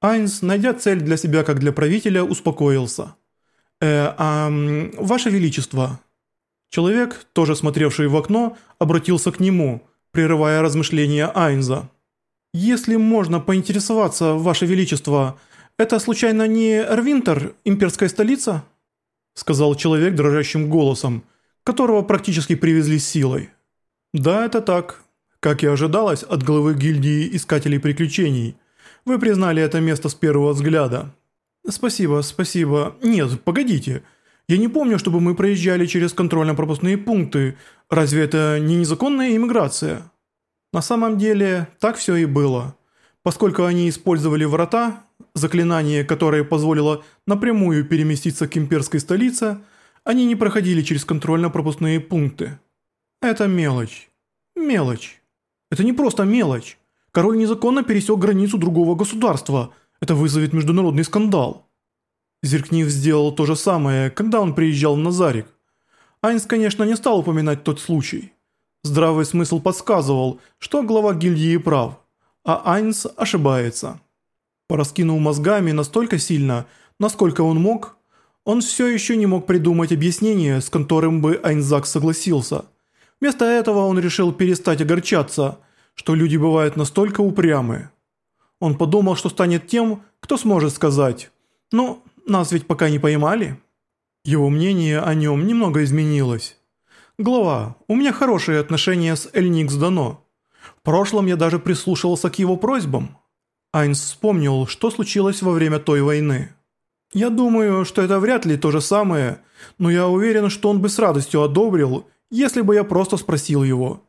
Айнс, найдя цель для себя как для правителя, успокоился. «Э, а, Ваше Величество...» Человек, тоже смотревший в окно, обратился к нему, прерывая размышления Айнза. «Если можно поинтересоваться, Ваше Величество, это случайно не Эрвинтер, имперская столица?» Сказал человек дрожащим голосом, которого практически привезли силой. «Да, это так. Как и ожидалось от главы гильдии Искателей Приключений. Вы признали это место с первого взгляда». «Спасибо, спасибо. Нет, погодите. Я не помню, чтобы мы проезжали через контрольно-пропускные пункты. Разве это не незаконная иммиграция?» На самом деле, так все и было. Поскольку они использовали врата, заклинание, которое позволило напрямую переместиться к имперской столице, они не проходили через контрольно-пропускные пункты. Это мелочь. Мелочь. Это не просто мелочь. Король незаконно пересек границу другого государства. Это вызовет международный скандал. Зеркнив сделал то же самое, когда он приезжал в Назарик. Айнс, конечно, не стал упоминать тот случай. Здравый смысл подсказывал, что глава гильдии прав, а Айнс ошибается. Пораскинул мозгами настолько сильно, насколько он мог, он все еще не мог придумать объяснение, с которым бы Айнзак согласился. Вместо этого он решил перестать огорчаться, что люди бывают настолько упрямы. Он подумал, что станет тем, кто сможет сказать «Ну, нас ведь пока не поймали». Его мнение о нем немного изменилось. «Глава, у меня хорошие отношения с Эльникс Дано. В прошлом я даже прислушивался к его просьбам». Айнс вспомнил, что случилось во время той войны. «Я думаю, что это вряд ли то же самое, но я уверен, что он бы с радостью одобрил, если бы я просто спросил его.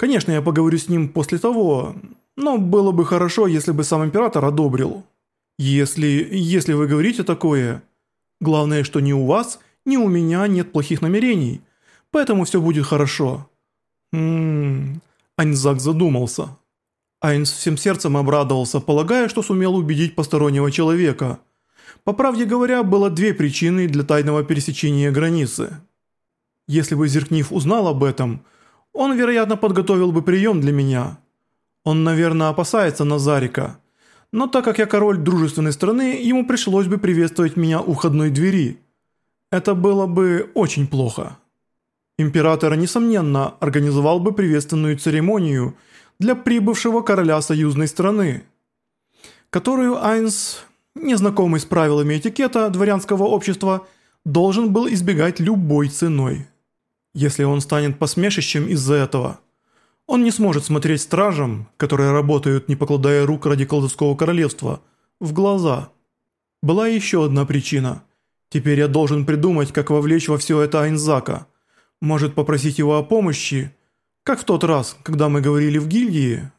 Конечно, я поговорю с ним после того, но было бы хорошо, если бы сам император одобрил. Если... если вы говорите такое... Главное, что ни у вас, ни у меня нет плохих намерений» поэтому все будет хорошо». «Ммм...» Айнзак задумался. Айнс всем сердцем обрадовался, полагая, что сумел убедить постороннего человека. По правде говоря, было две причины для тайного пересечения границы. Если бы Зеркнив узнал об этом, он, вероятно, подготовил бы прием для меня. Он, наверное, опасается Назарика. Но так как я король дружественной страны, ему пришлось бы приветствовать меня у входной двери. Это было бы очень плохо. Император, несомненно, организовал бы приветственную церемонию для прибывшего короля союзной страны, которую Айнс, незнакомый с правилами этикета дворянского общества, должен был избегать любой ценой. Если он станет посмешищем из-за этого, он не сможет смотреть стражам, которые работают, не покладая рук ради колдовского королевства, в глаза. Была еще одна причина. Теперь я должен придумать, как вовлечь во все это Айнзака – может попросить его о помощи, как в тот раз, когда мы говорили в гильдии.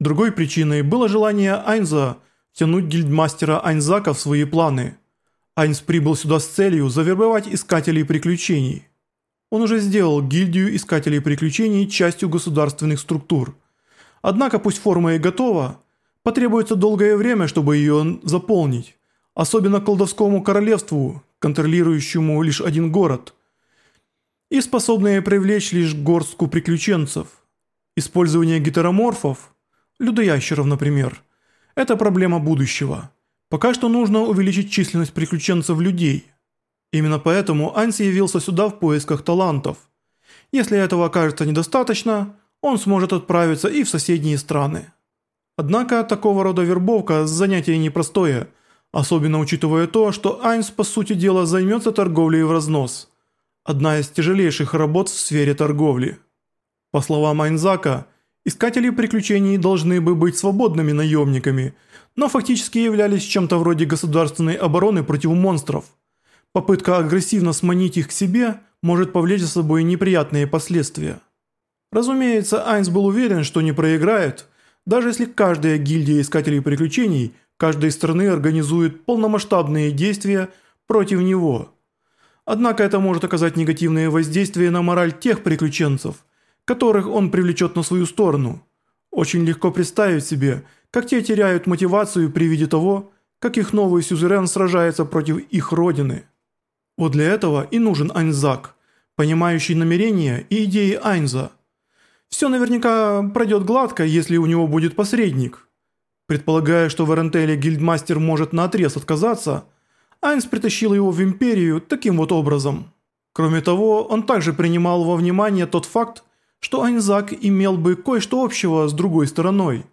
Другой причиной было желание Айнза тянуть гильдмастера Айнзака в свои планы. Айнз прибыл сюда с целью завербовать искателей приключений. Он уже сделал гильдию искателей приключений частью государственных структур. Однако пусть форма и готова, потребуется долгое время, чтобы ее заполнить. Особенно колдовскому королевству, контролирующему лишь один город – и способные привлечь лишь горстку приключенцев. Использование гетероморфов, людоящеров, например, это проблема будущего. Пока что нужно увеличить численность приключенцев людей. Именно поэтому Анси явился сюда в поисках талантов. Если этого окажется недостаточно, он сможет отправиться и в соседние страны. Однако такого рода вербовка – занятие непростое, особенно учитывая то, что Айнс по сути дела займется торговлей в разнос – одна из тяжелейших работ в сфере торговли. По словам Айнзака, искатели приключений должны бы быть свободными наемниками, но фактически являлись чем-то вроде государственной обороны против монстров. Попытка агрессивно сманить их к себе может повлечь за собой неприятные последствия. Разумеется, Айнс был уверен, что не проиграет, даже если каждая гильдия искателей приключений каждой страны организует полномасштабные действия против него – Однако это может оказать негативное воздействие на мораль тех приключенцев, которых он привлечет на свою сторону. Очень легко представить себе, как те теряют мотивацию при виде того, как их новый сюзерен сражается против их родины. Вот для этого и нужен Айнзак, понимающий намерения и идеи Айнза. Все наверняка пройдет гладко, если у него будет посредник. Предполагая, что в Эрентеле гильдмастер может наотрез отказаться, Айнс притащил его в Империю таким вот образом. Кроме того, он также принимал во внимание тот факт, что Айнзак имел бы кое-что общего с другой стороной.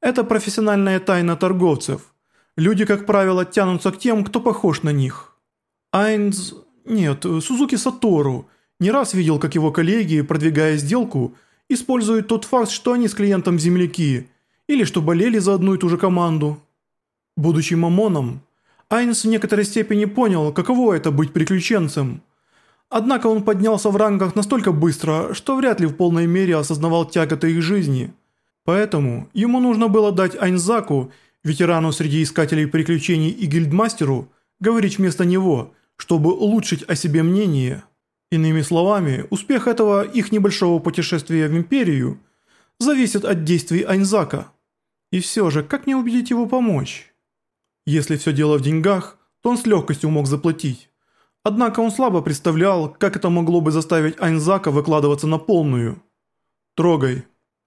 Это профессиональная тайна торговцев. Люди, как правило, тянутся к тем, кто похож на них. Айнз... Нет, Сузуки Сатору не раз видел, как его коллеги, продвигая сделку, используют тот факт, что они с клиентом земляки, или что болели за одну и ту же команду. Будучи мамоном, Айнс в некоторой степени понял, каково это быть приключенцем. Однако он поднялся в рангах настолько быстро, что вряд ли в полной мере осознавал тяготы их жизни. Поэтому ему нужно было дать Айнзаку, ветерану среди искателей приключений и гильдмастеру, говорить вместо него, чтобы улучшить о себе мнение. Иными словами, успех этого их небольшого путешествия в Империю зависит от действий Айнзака. И все же, как не убедить его помочь? Если все дело в деньгах, то он с легкостью мог заплатить. Однако он слабо представлял, как это могло бы заставить Айнзака выкладываться на полную. «Трогай».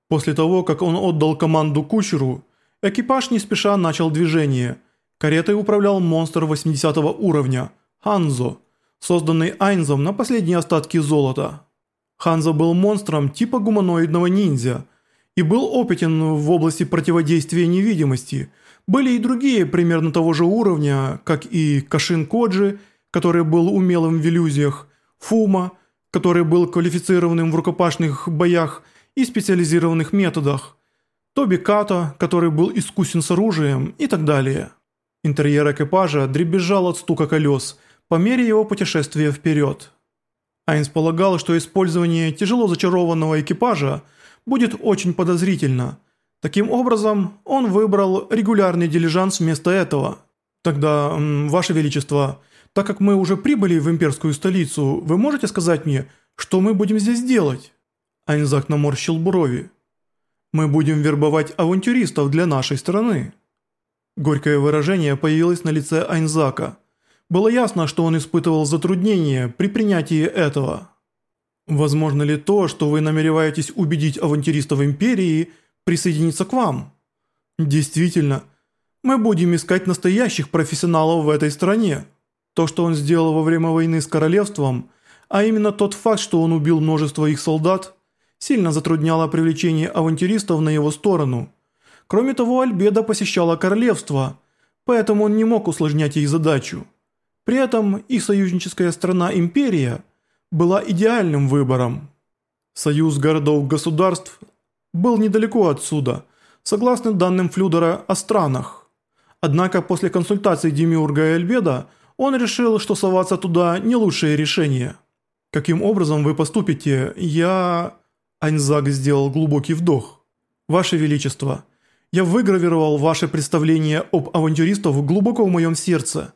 После того, как он отдал команду кучеру, экипаж не спеша начал движение. Каретой управлял монстр 80 уровня – Ханзо – созданный Айнзом на последние остатки золота. Ханза был монстром типа гуманоидного ниндзя и был опытен в области противодействия невидимости. Были и другие примерно того же уровня, как и Кашин Коджи, который был умелым в иллюзиях, Фума, который был квалифицированным в рукопашных боях и специализированных методах, Тоби Като, который был искусен с оружием и так далее. Интерьер экипажа дребезжал от стука колес – по мере его путешествия вперед. Айнс полагал, что использование тяжело зачарованного экипажа будет очень подозрительно. Таким образом, он выбрал регулярный дилижанс вместо этого. Тогда, Ваше Величество, так как мы уже прибыли в имперскую столицу, вы можете сказать мне, что мы будем здесь делать? Айнзак наморщил брови. Мы будем вербовать авантюристов для нашей страны. Горькое выражение появилось на лице Айнзака – было ясно, что он испытывал затруднения при принятии этого. Возможно ли то, что вы намереваетесь убедить авантюристов Империи присоединиться к вам? Действительно, мы будем искать настоящих профессионалов в этой стране. То, что он сделал во время войны с королевством, а именно тот факт, что он убил множество их солдат, сильно затрудняло привлечение авантюристов на его сторону. Кроме того, Альбеда посещала королевство, поэтому он не мог усложнять ей задачу. При этом их союзническая страна-империя была идеальным выбором. Союз городов-государств был недалеко отсюда, согласно данным Флюдера о странах. Однако после консультации Демиурга и Эльбеда он решил, что соваться туда не лучшее решение. «Каким образом вы поступите? Я...» Аньзак сделал глубокий вдох. «Ваше Величество, я выгравировал ваше представление об авантюристах глубоко в моем сердце»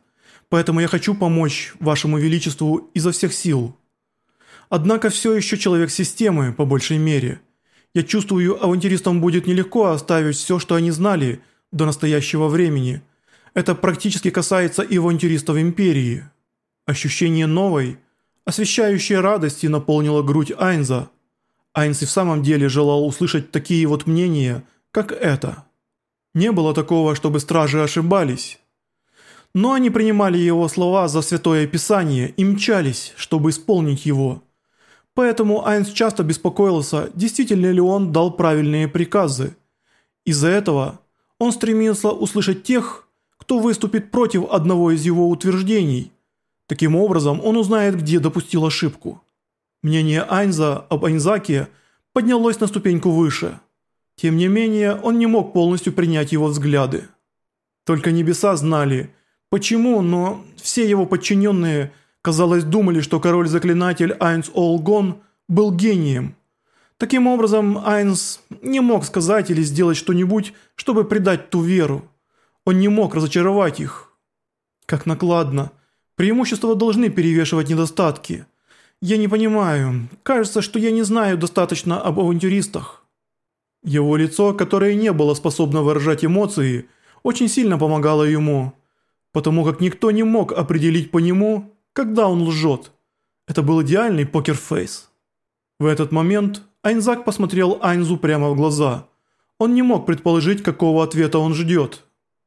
поэтому я хочу помочь вашему величеству изо всех сил. Однако все еще человек системы, по большей мере. Я чувствую, авантюристам будет нелегко оставить все, что они знали, до настоящего времени. Это практически касается и авантюристов Империи. Ощущение новой, освещающей радости наполнило грудь Айнза. Айнс и в самом деле желал услышать такие вот мнения, как это. Не было такого, чтобы стражи ошибались но они принимали его слова за святое писание и мчались, чтобы исполнить его. Поэтому Айнс часто беспокоился, действительно ли он дал правильные приказы. Из-за этого он стремился услышать тех, кто выступит против одного из его утверждений. Таким образом, он узнает, где допустил ошибку. Мнение Айнза об Айнзаке поднялось на ступеньку выше. Тем не менее, он не мог полностью принять его взгляды. Только небеса знали – Почему, но все его подчиненные, казалось, думали, что король-заклинатель Айнс Олгон был гением. Таким образом, Айнс не мог сказать или сделать что-нибудь, чтобы предать ту веру. Он не мог разочаровать их. Как накладно. Преимущества должны перевешивать недостатки. Я не понимаю. Кажется, что я не знаю достаточно об авантюристах. Его лицо, которое не было способно выражать эмоции, очень сильно помогало ему потому как никто не мог определить по нему, когда он лжет. Это был идеальный покерфейс. В этот момент Айнзак посмотрел Айнзу прямо в глаза. Он не мог предположить, какого ответа он ждет.